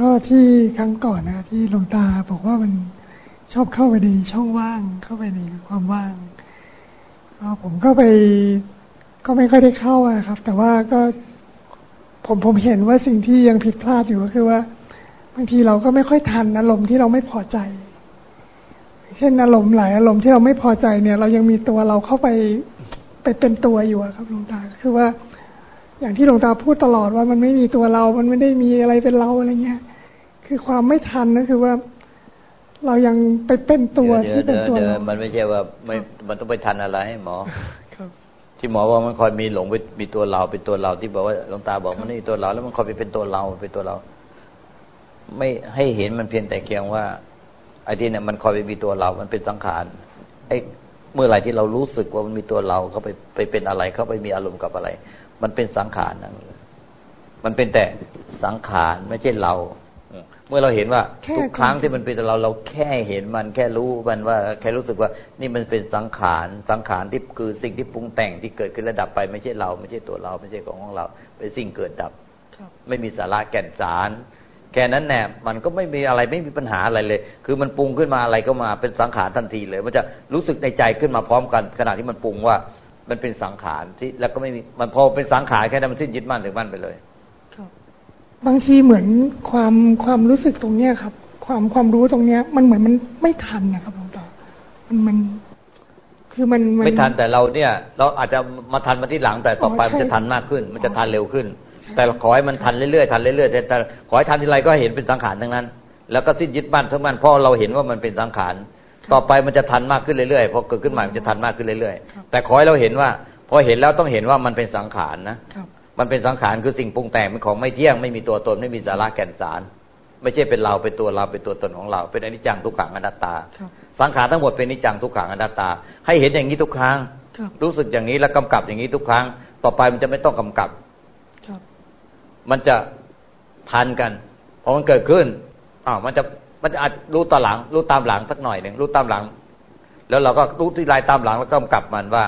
ก็ที่ครั้งก่อนนะที่หลวงตาบอกว่ามันชอบเข้าไปในช่องว่างเข้าไปในความว่างก็ผมก็ไปก็ไม่ค่อยได้เข้าอะครับ แต่ว่าก็ผมผมเห็นว่าสิ่งที่ยังผิดพลาดอยู่ก็คือว่า บางทีเราก็ไม่ค่อยทันอารมณ์ที่เราไม่พอใจ เช่นอารมณ์หลายอารมณ์ที่เราไม่พอใจเนี่ย เรายังมีตัวเราเข้าไปไปเป็นตัวอยู่ครับหลวงตาคือว่า อย่างที่หลวงตาพูดตลอดว่ามันไม่มีตัวเรา มันไม่ได้มีอะไรเป็นเราอะไรเงี้ย คือความไม่ทันก็คือว่า เรายังไปเป็นตัวที่เป็นตัวเรามันไม่ใช่ว่าไม่มันต้องไปทันอะไรให้หมอครับที่หมอว่ามันคอยมีหลงไปมีตัวเราเป็นตัวเราที่บอกว่าหลวงตาบอกมันนี่ตัวเรา แล้วมันคอยไปเป็นตัวเราเป็นตัวเรา ไม่ให้เห็นมันเพียงแต่เพียงว่าไอ้ที่เนี่ยมันคอยไปมีตัวเรา มันเป็นสังขารไอ้เมื่อไหร่ที่เรารู้สึกว่ามันมีตัวเราเขาไปไปเป็นอะไร เขาไปมีอารมณ์กับอะไร มันเป็นสังขารนั่นมันเป็นแต่สังขารไม่ใช่เรา เมื่อเราเห็นว่าทุกครั้งที่มันเป็นเราเราแค่เห็นมันแค่รู้มันว่าแค่รู้สึกว่า นี่มันเป็นสังขารสังขารที่คือสิ่งที่ปรุงแต่งที่เกิดขึ้นระดับไปไม่ใช่เรา ไม่ใช่ตัวเรา ไม่ใช่ของของเรา เป็นสิ่งเกิดดับไม่มีสาระแก่นสารแค่นั้นแน่มันก็ไม่มีอะไรไม่มีปัญหาอะไรเลย คือมันปรุงขึ้นมาอะไรก็มาเป็นสังขารทันทีเลย มันจะรู้สึกในใจขึ้นมาพร้อมกัน ขณะที่มันปรุงว่ามันเป็นสังขารที่แล้วก็ไม่มีมันพอเป็นสังขารแค่นั้นมันสิ้นยึดมั่นถึงมั่นไปเลย บางทีเหมือนความความรู้สึกตรงเนี้ยครับ ความความรู้ตรงเนี้ย มันเหมือนมันไม่ทันนะครับหลวงตามันมัน คือมันไม่ทันแต่เราเนี่ย เราอาจจะมาทันมาที่หลังแต่ต่อไปมันจะทันมากขึ้น มันจะทันเร็วขึ้น แต่ขอให้มันทันเรื่อยๆทันเรื่อยๆแต่ขอให้ทันทีไรก็เห็นเป็นสังขารทั้งนั้น แล้วก็สิ้นยึดบ้านทั้งมันเพราะเราเห็นว่ามันเป็นสังขารต่อไปมันจะทันมากขึ้นเรื่อยๆพอเกิดขึ้นใหม่มันจะทันมากขึ้นเรื่อยๆแต่ขอให้เราเห็นว่า พอเห็นแล้วต้องเห็นว่ามันเป็นสังขารนะ มันเป็นสังขารคือสิ่งปรุงแต่งเป็นของไม่เที่ยงไม่มีตัวตนไม่มีสาระแก่นสาร ไม่ใช่เป็นเราเป็นตัวเราเป็นตัวตนของเรา เป็นอนิจจังทุกขังอนัตตา สังขารทั้งหมดเป็นอนิจจังทุกขังอนัตตา ให้เห็นอย่างนี้ทุกครั้ง รู้สึกอย่างนี้แล้วกำกับอย่างนี้ทุกครั้ง ต่อไปมันจะไม่ต้องกำกับมันจะทันกันพอมันเกิดขึ้นอ้าวมันจะมันจะอาจรู้ตามหลัง รู้ตามหลังสักหน่อยหนึ่งรู้ตามหลัง แล้วเราก็รู้ที่ลายตามหลังแล้วกำกับมันว่า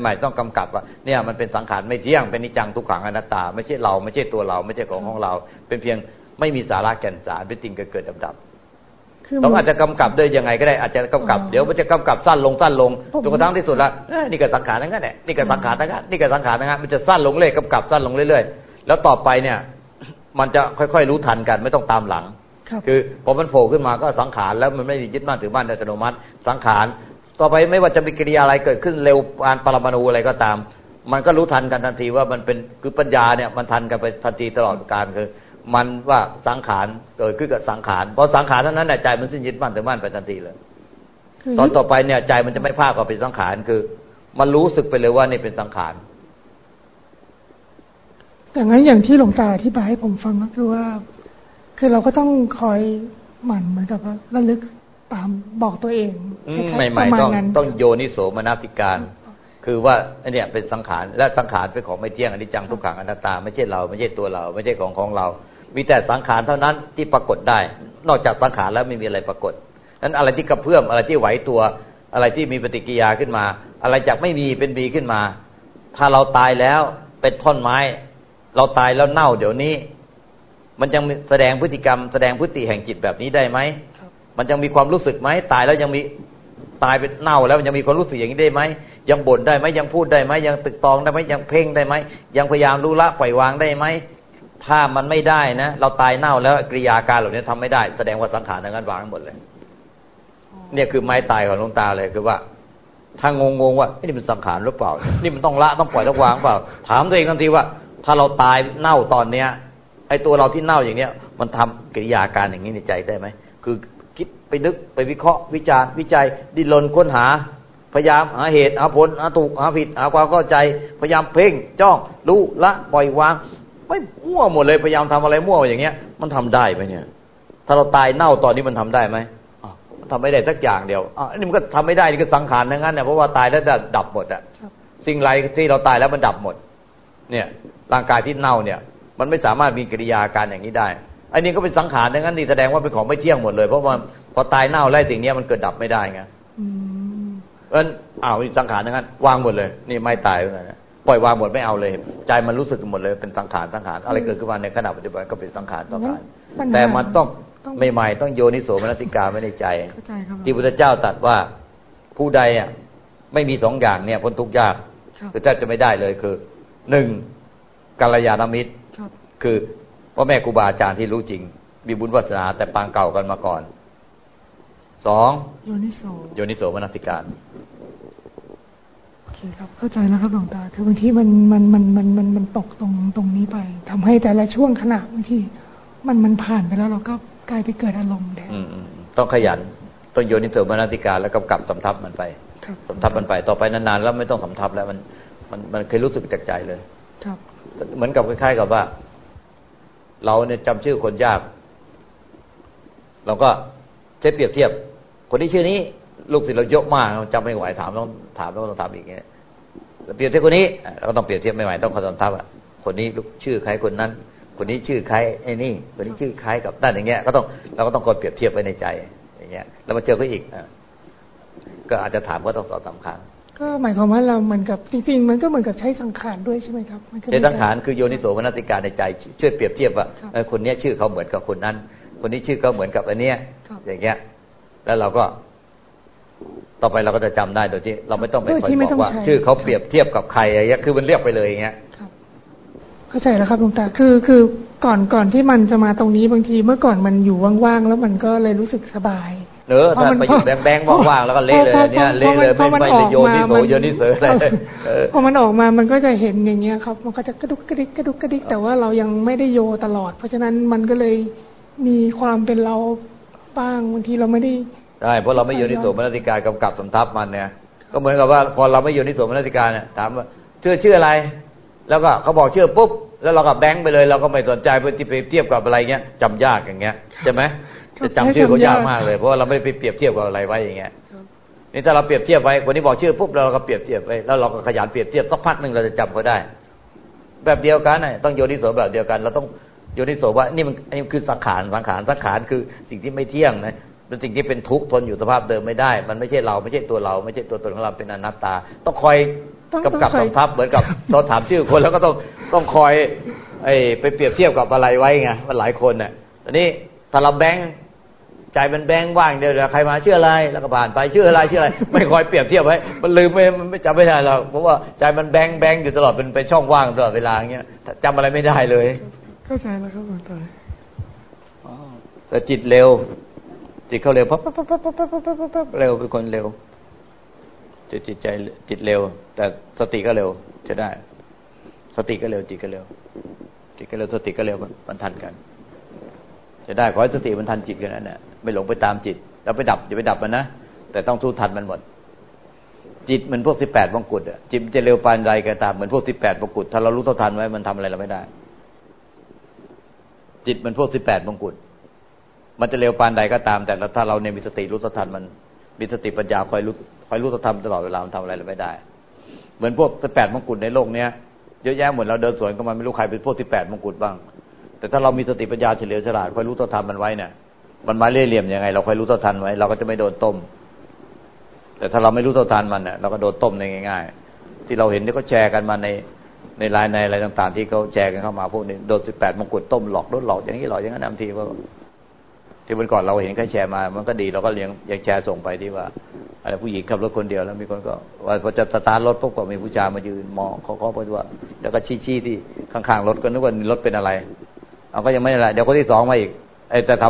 ใหม่ๆต้องกำกับว่าเนี่ยมันเป็นสังขารไม่เที่ยงเป็นนิจังทุกขังอนัตตา ไม่ใช่เราไม่ใช่ตัวเรา ไม่ใช่ของของเรา เป็นเพียงไม่มีสาระแก่นสารเป็นจริงเกิดเกิดดับดับต้องอาจจะกำกับด้วยยังไงก็ได้อาจจะกำกับเดี๋ยวมันจะกำกับสั้นลงสั้นลงจนกระทั่งที่สุดละนี่ก็สังขารทั้งนั้นแหละนี่ก็สังขารทั้งนั้นนี่ก็สังขารทั้งนั้นมันจะสั้นลงเรื่อยกำกับสั้นลงเรื่อยๆแล้วต่อไปเนี่ย มันจะค่อยๆรู้ทันกันไม่ต้องตามหลังคือพอมันโผล่ขึ้นมาก็สังขารแล้วมันไม่ยึดมั่นถือมั่นอัตโนมัติ สังขาร ต่อไปไม่ว่าจะมีกิริยาอะไรเกิดขึ้นเร็วปานปรมาณูอะไรก็ตาม มันก็รู้ทันกันทันทีว่ามันเป็นคือปัญญาเนี่ยมันทันกันไปทันทีตลอดการคือ มันว่าสังขารเกิดขึ้นกับสังขารพอสังขารเท่านั้นเนี่ยใจมันสิ้นยึดมั่นถึงมั่นไปทันทีเลยตอนต่อไปเนี่ยใจมันจะไม่ภาคกับเป็นสังขารคือ มันรู้สึกไปเลยว่านี่เป็นสังขารแต่งั้นอย่างที่หลวงตาอธิบายให้ผมฟังก็คือว่า คือเราก็ต้องคอยหมั่นเหมือนกับว่าระลึกตาม บอกตัวเองใหม่ๆต้องต้องโยนิโสมนสิการ คือว่าอันเนี้ยเป็นสังขารและสังขารเป็นของไม่เที่ยงอนิจจังทุกขังอนัตตา ไม่ใช่เราไม่ใช่ตัวเรา ไม่ใช่ของของเรา มีแต่สังขารเท่านั้นที่ปรากฏได้ นอกจากสังขารแล้วไม่มีอะไรปรากฏนั้นอะไรที่กระเพื่อมอะไรที่ไหวตัว อะไรที่มีปฏิกิริยาขึ้นมา อะไรจากไม่มีเป็นมีขึ้นมา ถ้าเราตายแล้วเป็นท่อนไม้ เราตายแล้วเน่าเดี๋ยวนี้ มันยังแสดงพฤติกรรม แสดงพฤติแห่งจิตแบบนี้ได้ไหม มันยังมีความรู้สึกไหมตายแล้วยังมีตายเป็นเน่าแล้วมันยังมีความรู้สึกอย่างนี้ได้ไหมยังบ่นได้ไหมยังพูดได้ไหมยังตึกตองได้ไหมยังเพ่งได้ไหมยังพยายามรู้ละปล่อยวางได้ไหมถ้ามันไม่ได้นะ เราตายเน่าแล้วกิริยาการเหล่านี้ทำไม่ได้ แสดงว่าสังขารนั้นวางหมดเลย เนี่ยคือไม้ตายของหลวงตาเลยคือว่าถ้างงงว่านี่มันสังขารหรือเปล่า นี่มันต้องละต้องปล่อยต้องวางเปล่า ถามตัวเองทันทีว่า ถ้าเราตายเน่าตอนเนี้ยไอ้ตัวเราที่เน่าอย่างเนี้ย มันทำกิริยาการอย่างนี้ในใจได้ไหมคือ ไปนึกไปวิเคราะห์วิจารณ์วิจัย ดิ้นรนค้นหา พยายามหาเหตุหาผลหาถูกหาผิดหาความเข้าใจ พยายามเพ่งจ้องรู้ละปล่อยวางไม่มั่วหมดเลยพยายามทำอะไรมั่วอย่างเงี้ย มันทำได้ไหมเนี่ย ถ้าเราตายเน่าตอนนี้มันทำได้ไหมทำไม่ได้สักอย่างเดียวอันนี้มันก็ทำไม่ได้นี่ก็สังขารทั้งนั้นเนี่ยเพราะว่าตายแล้วดับหมดอะสิ่งไรที่เราตายแล้วมันดับหมด เนี่ยร่างกายที่เน่าเนี่ย มันไม่สามารถมีกิริยาการอย่างนี้ได้ อันนี้ก็เป็นสังขารดังนั้นนี่แสดงว่าเป็นของไม่เที่ยงหมดเลย เพราะว่าพอตายเน่าแล้วสิ่งนี้มันเกิดดับไม่ได้ไงเอิ้นอ้าวสังขารดังนั้นวางหมดเลย นี่ไม่ตายเหมือนกันปล่อยวางหมดไม่เอาเลย ใจมันรู้สึกหมดเลยเป็นสังขารสังขารอะไรเกิดขึ้นมาในขณะปัจจุบันก็เป็นสังขารสังขารแต่มันต้องใหม่ๆต้องโยนิโสมนสิกาไว้ในใจที่พุทธเจ้าตรัสว่าผู้ใดอะไม่มีสองอย่างเนี่ยพ้นทุกข์ยากคือแทบจะไม่ได้เลยคือหนึ่งกัลยาณมิตร คือ พ่อแม่ครูบาอาจารย์ที่รู้จริง มีบุญวาสนาแต่ปางเก่ากันมาก่อนสองโยนิโสโยนิโสมนสิการโอเคครับเข้าใจแล้วครับหลวงตา คือบางทีมันมันมันมันมันมันตกตรงตรงนี้ไปทำให้แต่ละช่วงขณะบางทีมันมันผ่านไปแล้วเราก็กลายไปเกิดอารมณ์แทนต้องขยันต้องโยนิโสมนสิการแล้วกำกับสำทับมันไปสำทับมันไปต่อไปนานๆแล้วไม่ต้องสำทับแล้วมันมันมันเคยรู้สึกจากใจเลย ครับ เหมือนกับคล้ายๆกับว่า เราเนี่ยจำชื่อคนยาก เราก็ใช้เปรียบเทียบ คนที่ชื่อนี้ ลูกศิษย์เราเยอะมากจำไม่ไหวถามต้องถามต้องถามอีกเงี้ยเปรียบเทียบคนนี้เราก็ต้องเปรียบเทียบไม่ไหวต้องคอยสำทับอะคนนี้ลูกชื่อใครคนนั้น คนนี้ชื่อใครไอ้นี่ คนนี้ชื่อใครกับนั่นอย่างเงี้ย ก็ต้องเราก็ต้องคอยเปรียบเทียบไว้ในใจ อย่างเงี้ย แล้วมาเจอเขาอีกก็อาจจะถามก็ต้องตอบสามครั้ง ก็หมายความว่าเราเหมือนกับจริงๆ มันก็เหมือนกับใช้สังขารด้วยใช่ไหมครับใช้สังขารคือโยนิโสมนติการในใจช่วยเปรียบเทียบว่าคนนี้ชื่อเขาเหมือนกับคนนั้น คนนี้ชื่อเขาเหมือนกับอันเนี้ยอย่างเงี้ย แล้วเราก็ต่อไปเราก็จะจำได้โดยที่เราไม่ต้องไปคอยบอกว่า ชื่อเขาเปรียบเทียบกับใครอะไรเงี้ยคือมันเรียกไปเลยอย่างเงี้ยเข้าใจแล้วครับหลวงตาคือคือก่อนก่อนที่มันจะมาตรงนี้บางทีเมื่อก่อนมันอยู่ว่างๆแล้วมันก็เลยรู้สึกสบาย เออถ้าไปอยู่แบงๆว่างๆแล้วก็เละเลยเนี่ยเละเลยไม่ไม่เลยโยนิโสโยนิเสอะไรพอมันออกมามันก็จะเห็นอย่างเงี้ยครับ มันก็จะกระดุกกระดิกกระดุกกระดิกแต่ว่าเรายังไม่ได้โยตลอด เพราะฉะนั้นมันก็เลยมีความเป็นเราบ้างบางทีเราไม่ได้ใช่เพราะเราไม่โยนิโสมนติการกำกับสำทับมันเนี่ยก็เหมือนกับว่าพอเราไม่โยนิโสมนติการเนี่ยถามว่าชื่อชื่ออะไร แล้วก็เขาบอกชื่อปุ๊บแล้วเรากับแบงค์ไปเลยเราก็ไม่สนใจเพื่อที่ไปเทียบกับอะไรเงี้ยจำยากอย่างเงี้ยใช่ไหมจะจำชื่อเขายากมากเลยเพราะว่าเราไม่ไปเปรียบเทียบกับอะไรไว้อย่างเงี้ยนี่ถ้าเราเปรียบเทียบไว้คนนี้บอกชื่อปุ๊บเราก็เปรียบเทียบไว้แล้วเราก็ขยันเปรียบเทียบสักพักหนึ่งเราจะจำเขาได้ แบบเดียวกันน่ะต้องโยนิโสแบบเดียวกัน เราต้องโยนิโสว่านี่มันอันนี้คือสังขารสังขารสังขารคือสิ่งที่ไม่เที่ยงนะเป็นสิ่งที่เป็นทุกข์ทนอยู่สภาพเดิมไม่ได้ มันไม่ใช่เราไม่ใช่ตัวเรา ไม่ใช่ตัวตนของเราเป็นอนัตตา ต้องคอย กำกับกำทับเหมือนกับเราถามชื่อคนแล้วก็ต้องต้องคอยไอ้ไปเปรียบเทียบกับอะไรไว้ไงมันหลายคนเนี่ยตอนนี้ถ้าเราแบงค์ใจมันแบงว่างเดียวใครมาเชื่ออะไรแล้วก็ผ่านไปเชื่ออะไรเชื่ออะไร ไม่คอยเปรียบเทียบไว้มันลืมไม่ไม่จำไม่ได้หรอกเพราะว่าใจมันแบงแบงอยู่ตลอดเป็นเป็นช่องว่างตลอดเวลาอย่างเงี้ยจำอะไรไม่ได้เลย เข้าใจแล้วครับหลวงตาแต่จิตเร็ว จิตเขาเร็วปั๊บปั๊บปั๊บปั๊บปั๊บปั๊บปั๊บเร็วเป็นคนเร็ว จิตจิตใจจิตเร็ว แต่สติก็เร็วจะได้ สติก็เร็วจิตก็เร็ว จิตก็เร็วสติก็เร็วมันทันกัน จะได้ขอให้สติมันทันจิตกันนั่นแหละไม่หลงไปตามจิตแล้วไปดับอย่าไปดับมันนะแต่ต้องทู้ทันมันหมด จิตเหมือนพวกสิบแปดมงกุฎอะจิตจะเร็วปานใดก็ตามเหมือนพวกสิบแปดมงกุฎถ้าเรารู้เท่าทันไว้มันทำอะไรเราไม่ได้ จิตมันพวกสิบแปดมงกุฎมันจะเร็วปานใดก็ตาม แต่ถ้าเราเนี่ยมีสติรู้เท่าทันมันมีสติปัญญาคอยรู้ อยรู้เท่าทันตลอดเวลามันทำอะไรเราไม่ได้ เหมือนพวกสิบแปดมงกุฎในโลกเนี้ยเยอะแยะเหมือนเราเดินสวนก็มันไม่รู้ใครเป็นพวกสิบแปดมงกุฎบ้าง แต่ถ้าเรามีสติปัญญาเฉลียวฉลาดคอยรู้ต่อทันมันไว้เนี่ยมันมาเล่เหลี่ยมยังไง เราคอยรู้ต่อทันไว้เราก็จะไม่โดนต้ม แต่ถ้าเราไม่รู้ต่อทันมันเนี่ยเราก็โดนต้มในง่าย ๆ ที่เราเห็นที่เขาแชร์กันมาในในไลน์ในอะไรต่าง ๆ ที่เขาแชร์กันเข้ามาพวกนี้โดนสิบแปดมงกุฎต้มหลอกโดนหลอกอย่างนี้หลอกอย่างนั้นบางทีก็ ที่วันก่อนเราเห็นใครแชร์มา มันก็ดีเราก็เลี้ยงยังแชร์ส่งไปที่ว่าอะไรผู้หญิงขับรถคนเดียวแล้วมีคนก็ว่าพอจะสตาร์ทรถปุ๊บก็มีผู้ชายมายืนมองเขาเขาไปว่า แล้วก็ชี้ๆที่ข้างๆรถก็นึกว่ารถเป็นอะไรเอาก็ยังไม่อะไรเดี๋ยวคนที่สองมาอีกไอ้จะท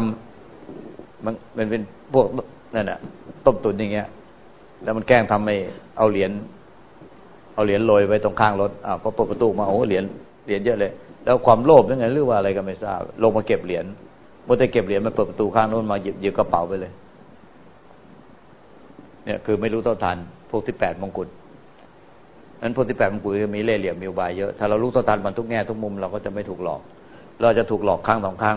ำมันมันเป็นพวกนั่นแหละต้มตุ๋นอย่างเงี้ย แล้วมันแกล้งทำไม่เอาเหรียญเอาเหรียญโรยไว้ตรงข้างรถอ่าพอเปิดประตูมาโอ้เหรียญเหรียญเยอะเลย แล้วความโลภยังไงหรือว่าอะไรก็ไม่ทราบ ลงมาเก็บเหรียญ มื่อจะเก็บเหรียญมาเปิดประตูข้างโน้นมาหยิบหยิบกระเป๋าไปเลย เนี่ยคือไม่รู้เท่าทันพวกที่แปดมงกุฎนั้นพวกที่แปดมงกุฎมีเล่เหลี่ยมมีอุบายเยอะ ถ้าเรารู้เท่าทันมันทุกแง่ทุกมุมเราก็จะไม่ถูกหลอก เราจะถูกหลอกครั้งสองครั้ง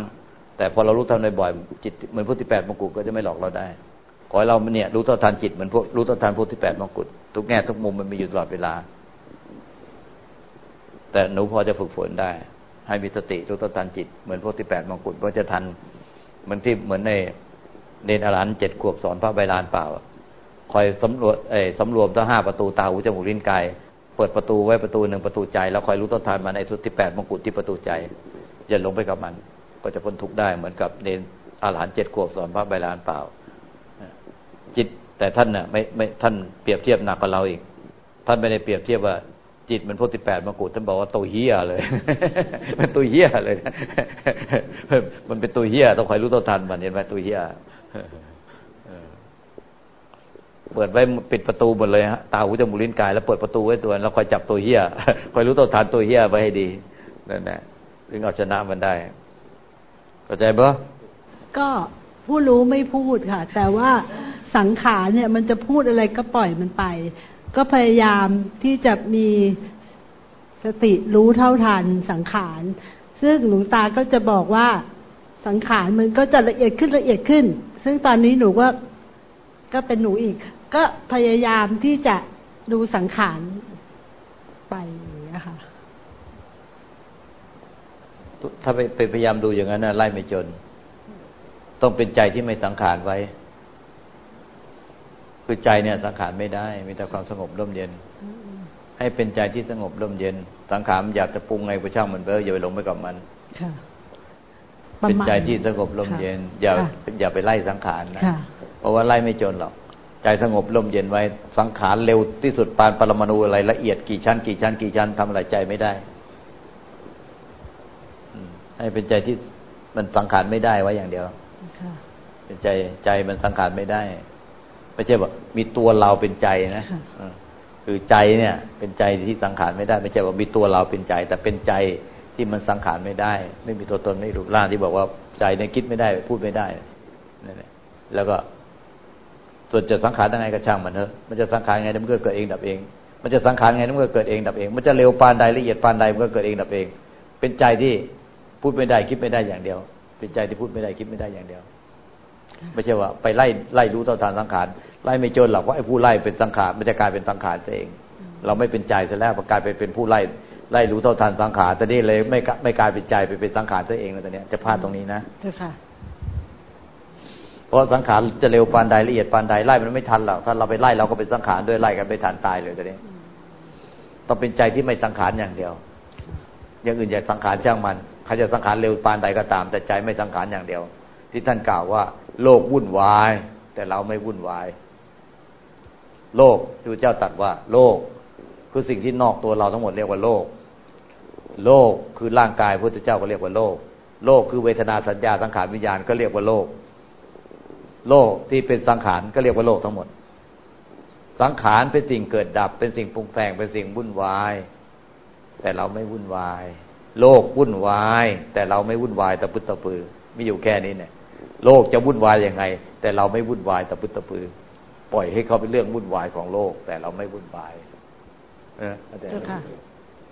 แต่พอเรารู้ทันบ่อยๆจิตเหมือนพวกที่แปดมงกุฎก็จะไม่หลอกเราได้ขอให้เราเนี่ยรู้เท่าทันจิตเหมือนพวกรู้เท่าทันพวกที่แปดมงกุฎทุกแง่ทุกมุมมันมีอยู่ตลอดเวลา แต่หนูพอจะฝึกฝนได้ ให้มีสติรู้เท่าทันจิต เหมือนพวกที่แปดมงกุฎก็จะทันเหมือนที่เหมือนในเนนอรันเจ็ดขวบสอนพระใบลานเปล่า คอยสำรวจเอสำรวมทั้งห้าประตูตาหูจมูกลิ้นกายเปิดประตูไว้ประตูหนึ่งประตูใจ แล้วคอยรู้ต้นทานมาในสุดที่แปดมงกุฎที่ประตูใจ อย่าลงไปกับมัน ก็จะพ้นทุกข์ได้เหมือนกับเนนอาหารเจ็ดขวบสอนพระใบลานเปล่า จิตแต่ท่านน่ะไม่ไม่ท่านเปรียบเทียบหนักกว่าเราอีก ท่านไม่ได้เปรียบเทียบว่า จิตมันพุทธิแปดมกุฎท่านบอกว่าตัวเฮียเลย มันตัวเฮียเลยมันเป็นตัวเฮียต้องคอยรู้ต้นทันมันเห็นไหมตัวเฮียเปิดไว้ปิดประตูหมดเลยฮะตาหูจมูกลิ้นกายแล้วเปิดประตูไว้ตัวแล้วคอยจับตัวเฮียคอยรู้ต้นทันตัวเฮียไว้ให้ดีนั่นแหละถึงเอาชนะมันได้เข้าใจปะก็ผู้รู้ไม่พูดค่ะ แต่ว่าสังขารเนี่ย มันจะพูดอะไรก็ปล่อยมันไป ก็พยายามที่จะมีสติรู้เท่าทันสังขาร ซึ่งหลวงตาก็จะบอกว่าสังขารมันก็จะละเอียดขึ้นละเอียดขึ้น ซึ่งตอนนี้หนูก็ก็เป็นหนูอีก ก็พยายามที่จะดูสังขารไปนะคะถ้าไปพยายามดูอย่างนั้นนะไล่ไม่จน ต้องเป็นใจที่ไม่สังขารไว้ คือใจเนี่ยสังขารไม่ได้ มีแต่ความสงบร่มเย็น ให้เป็นใจที่สงบร่มเย็น สังขารอยากจะปรุงไงก็ช่างมันเบออย่าไปหลงไปกับมันเป็นใจที่สงบร่มเย็น อย่าอย่าไปไล่สังขารนะเพราะว่าไล่ไม่จนหรอก ใจสงบร่มเย็นไว้ สังขารเร็วที่สุดปานปรมาณูอะไรละเอียดกี่ชั้น กี่ชั้น กี่ชั้นทำอะไรใจไม่ได้ให้เป็นใจที่มันสังขารไม่ได้ไว้อย่างเดียวเป็นใจใจมันสังขารไม่ได้ ไม่ใช่ว่ามีตัวเราเป็นใจนะคือใจเนี่ย เป็นใจที่สังขารไม่ได้ ไม่ใช่ว่ามีตัวเราเป็นใจ แต่เป็นใจที่มันสังขารไม่ได้ ไม่มีตัวตนไม่รูปร่างที่บอกว่าใจเนี่ยคิดไม่ได้ พูดไม่ได้นั่นแหละแล้วก็ส่วนจะสังขารยังไงก็ช่างมันเถอะมันจะสังขารไงมันก็เกิดเองดับเอง มันจะสังขารไงมันก็เกิดเองดับเอง มันจะเร็วปานใดละเอียดปานใดมันก็เกิดเองดับเอง เป็นใจที่พูดไม่ได้คิดไม่ได้อย่างเดียว เป็นใจที่พูดไม่ได้คิดไม่ได้อย่างเดียว ไม่ใช่ว่าไปไล่ไล่รู้ต่อทานสังขารไล่ไม่จนหรอกว่าไอ้ผู้ไล่เป็นสังขารมันจะกลายเป็นสังขารตัวเอง เราไม่เป็นใจซะแล้วกลายไปเป็นผู้ไล่ไล่รู้เท่าทันสังขารแต่นี่เลยไม่ไม่กลายเป็นใจไปเป็นสังขารตัวเองแล้วตอนนี้จะพลาดตรงนี้นะใช่ค่ะเพราะสังขารจะเร็วปานใดละเอียดปานใดไล่มันไม่ทันหรอกถ้าเราไปไล่เราก็เป็นสังขารด้วยไล่กันไม่ทันตายเลยตอนนี้ต้องเป็นใจที่ไม่สังขารอย่างเดียว อย่างอื่นอย่าสังขารช่างมันใครจะสังขารเร็วปานใดก็ตาม แต่ใจไม่สังขารอย่างเดียว ที่ท่านกล่าวว่า โลกวุ่นวาย แต่เราไม่วุ่นวาย โลกที่พระเจ้าตัดว่า โลกคือสิ่งที่นอกตัวเราทั้งหมดเรียกว่าโลก โลกคือร่างกายพระพุทธเจ้าก็เรียกว่าโลก โลกคือเวทนาสัญญาสังขารวิญญาณก็เรียกว่าโลก โลกที่เป็นสังขารก็เรียกว่าโลกทั้งหมด สังขารเป็นสิ่งเกิดดับ เป็นสิ่งปรุงแต่งเป็นสิ่งวุ่นวาย แต่เราไม่วุ่นวาย โลกวุ่นวาย แต่เราไม่วุ่นวายตะพุตตะปือมีอยู่แค่นี้เนี่ย โลกจะวุ่นวายยังไง แต่เราไม่วุ่นวายตะพุตตะปือ ปล่อยให้เขาเป็นเรื่องวุ่นวายของโลก แต่เราไม่วุ่นวายนะ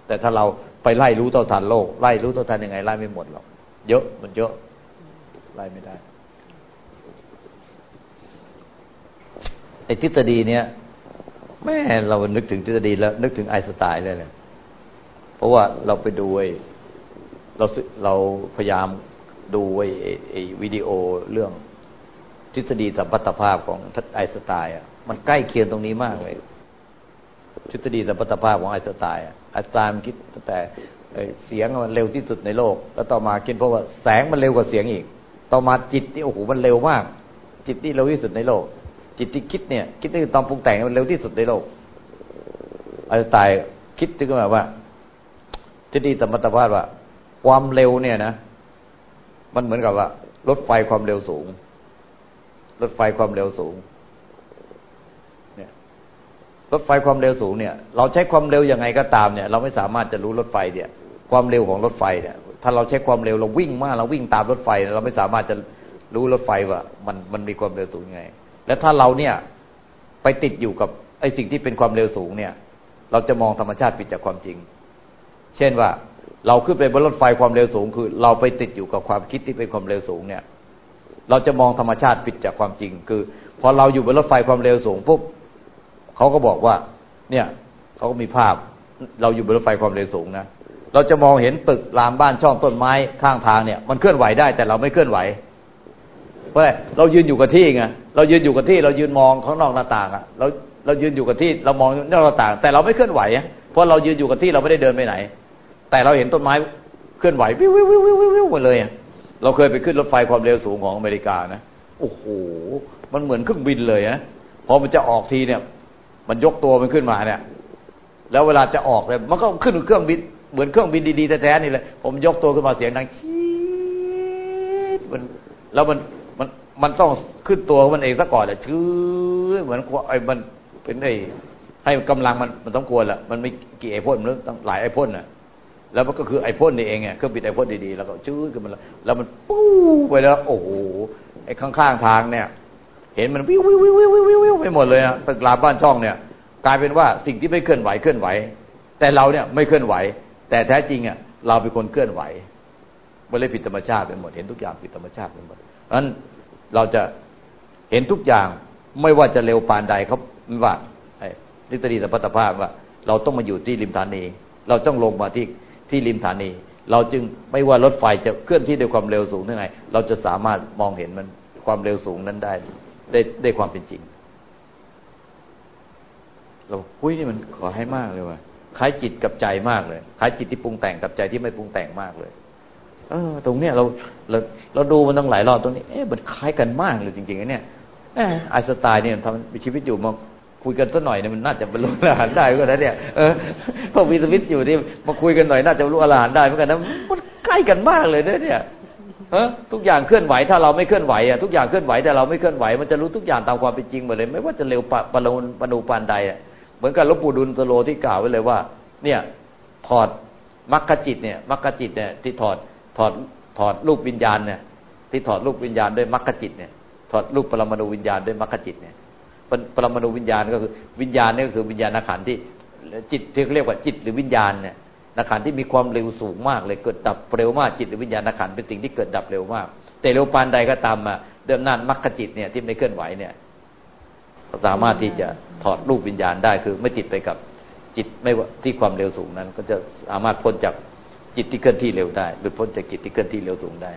แต่ถ้าเราไปไล่รู้เท่าทันโลก ไล่รู้เท่าทันยังไงไล่ไม่หมดหรอกเยอะมันเยอะไล่ไม่ได้ไอ้ทฤษฎีเนี้ยแม่เรานึกถึงทฤษฎีแล้ว นึกถึงไอน์สไตน์เลยเลยเพราะว่าเราไปดูไอ้เราเราพยายาม ดูไอ้ไอ้วิดีโอเรื่องทฤษฎีสัมพัทธภาพของไอสไตน์อะมันใกล้เคียงตรงนี้มากเลย ทฤษฎีสัมพัทธภาพของไอสไตน์ไอน์สไตน์มันคิดแต่เสียงมันเร็วที่สุดในโลก แล้วต่อมาคิดเพราะว่าแสงมันเร็วกว่าเสียงอีก ต่อมาจิตที่โอ้โหมันเร็วมาก จิตที่เร็วที่สุดในโลก จิตที่คิดเนี่ย คิดที่ตอนปรุงแต่งมันเร็วที่สุดในโลกไอสไตน์คิดถึงแบบว่าทฤษฎีสัมพัทธภาพว่า ความเร็วเนี่ยนะ มันเหมือนกับว่า รถไฟความเร็วสูง รถไฟความเร็วสูง เนี่ย รถไฟความเร็วสูงเนี่ย เราใช้ความเร็วยังไงก็ตามเนี่ย เราไม่สามารถจะรู้รถไฟเนี่ย ความเร็วของรถไฟเนี่ย ถ้าเราใช้ความเร็วเราวิ่งมากเราวิ่งตามรถไฟ เราไม่สามารถจะรู้รถไฟว่า มันมันมีความเร็วสูงยังไง และถ้าเราเนี่ยไปติดอยู่กับไอ้สิ่งที่เป็นความเร็วสูงเนี่ย เราจะมองธรรมชาติผิดจากความจริง เช่นว่า เราขึ้นไปบนรถไฟความเร็วสูง คือ เราไปติดอยู่กับความคิดที่เป็นความเร็วสูงเนี่ย เราจะมองธรรมชาติผิดจากความจริง คือ พอเราอยู่บนรถไฟความเร็วสูงปุ๊บเขาก็บอกว่า เนี่ยเขาก็มีภาพ เราอยู่บนรถไฟความเร็วสูงนะเราจะมองเห็นตึกรามบ้านช่องต้นไม้ข้างทางเนี่ย มันเคลื่อนไหวได้ แต่เราไม่เคลื่อนไหวเพราะเรายืนอยู่กับที่ไงเรายืนอยู่กับที่ เรายืนมองข้างนอกหน้าต่างอะเราเรายืนอยู่กับที่เรามองนอกหน้าต่าง แต่เราไม่เคลื่อนไหวเพราะเรายืนอยู่กับที่เราไม่ได้เดินไปไหน แต่เราเห็นต้นไม้เคลื่อนไหววิววิววิววิววิวหมดเลยอะเราเคยไปขึ้นรถไฟความเร็วสูงของอเมริกานะโอ้โหมันเหมือนเครื่องบินเลยนะพอมันจะออกทีเนี่ย มันยกตัวมันขึ้นมาเนี่ย แล้วเวลาจะออกเลยมันก็ขึ้นเครื่องบินเหมือนเครื่องบินดีๆแท้ๆนี่เลยผมยกตัวขึ้นมาเสียงดังชีดมันแล้วมันมันมันต้องขึ้นตัวมันเองซะก่อนแหละชื้อเหมือนไอ้มันเป็นไอ้ให้กำลังมันมันต้องกลัวแหละมันไม่กี่ไอพ่นมันต้องหลายไอพ่นน่ะ แล้วมันก็คือไอพ่นนี่เองไงเครื่องบินไอพ่นดีๆแล้วก็ชื้อขึ้นมาแล้วมันปู้ไปแล้ว โอ้โหไอ้ข้างๆทางเนี่ย เห็นมันวิววิววิววิววิววิวไปหมดเลยอะตึกราบ้านช่องเนี่ย กลายเป็นว่าสิ่งที่ไม่เคลื่อนไหวเคลื่อนไหว แต่เราเนี่ยไม่เคลื่อนไหว แต่แท้จริงอะเราเป็นคนเคลื่อนไหวมันเลยผิดธรรมชาติไปหมดเห็นทุกอย่างผิดธรรมชาติไปหมดนั้นเราจะเห็นทุกอย่างไม่ว่าจะเร็วปานใดเขาว่าทฤษฎีสัพพตภาพว่า เราต้องมาอยู่ที่ริมฐานี เราต้องลงมาที่ ที่ริมฐานี เราจึงไม่ว่ารถไฟจะเคลื่อนที่ด้วยความเร็วสูงเท่าไหร่เราจะสามารถมองเห็นมันความเร็วสูงนั้นได้ได้ได้ความเป็นจริง เราคุยนี่มันขอให้มากเลยว่ะคล้ายจิตกับใจมากเลยคล้ายจิตที่ปรุงแต่งกับใจที่ไม่ปรุงแต่งมากเลย เออ ตรงเนี้ยเราเราเราดูมันตั้งหลายรอบตรงนี้ เอ๊ะมันคล้ายกันมากเลยจริงๆเนี่ยไอสไตล์เนี่ยทำชีวิตอยู่มา คุยกันสักหน่อยเนี่ยมันน่าจะบรรลุอรหันต์ได้ก็แล้วเนี่ยเออพวกมีสวิตอยู่ที่มาคุยกันหน่อยน่าจะบรรลุอรหันต์ได้เหมือนกันนะมันใกล้กันมากเลยเนี่ยเออทุกอย่างเคลื่อนไหวถ้าเราไม่เคลื่อนไหวอะทุกอย่างเคลื่อนไหวแต่เราไม่เคลื่อนไหวมันจะรู้ทุกอย่างตามความเป็นจริงหมดเลย ไม่ว่าจะเร็วปะปะนูปนูปานใดอะเหมือนกับหลวงปู่ดุลตโลที่กล่าวไว้เลยว่า เนี่ย ถอดมรรคจิตเนี่ยมรรคจิตเนี่ยที่ถอดถอดถอดรูปวิญญาณเนี่ยที่ถอดรูปวิญญาณด้วยมรรคจิตเนี่ยถอดรูปปรมาณูวิญญาณด้วยมรรคจิตเนี่ย ปรมาณูวิญญาณก็คือวิญญาณนี่ก็คือวิญญาณขันที่จิตที่เรียกว่าจิตหรือวิญญาณเนี่ยนักขันที่มีความเร็วสูงมากเลยเกิดดับเร็วมากจิตหรือวิญญาณนักขันเป็นสิ่งที่เกิดดับเร็วมาก แต่เร็วปานใดก็ตามมาเดิมนานมรรคจิตเนี่ยที่ไม่เคลื่อนไหวเนี่ยสามารถที่จะถอดรูปวิญญาณได้คือไม่ติดไปกับจิตไม่ว่าที่ความเร็วสูงนั้น ก็จะสามารถพ้นจากจิตที่เคลื่อนที่เร็วได้ หรือพ้นจากจิตที่เคลื่อนที่เร็วสูงได้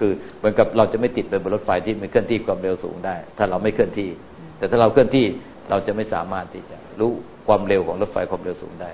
คือเหมือนกับเราจะไม่ติดไปบนรถไฟที่มันเคลื่อนที่ความเร็วสูงได้ ถ้าเราไม่เคลื่อนที่ แต่ถ้าเราเคลื่อนที่เราจะไม่สามารถที่จะรู้ความเร็วของรถไฟความเร็วสูงได้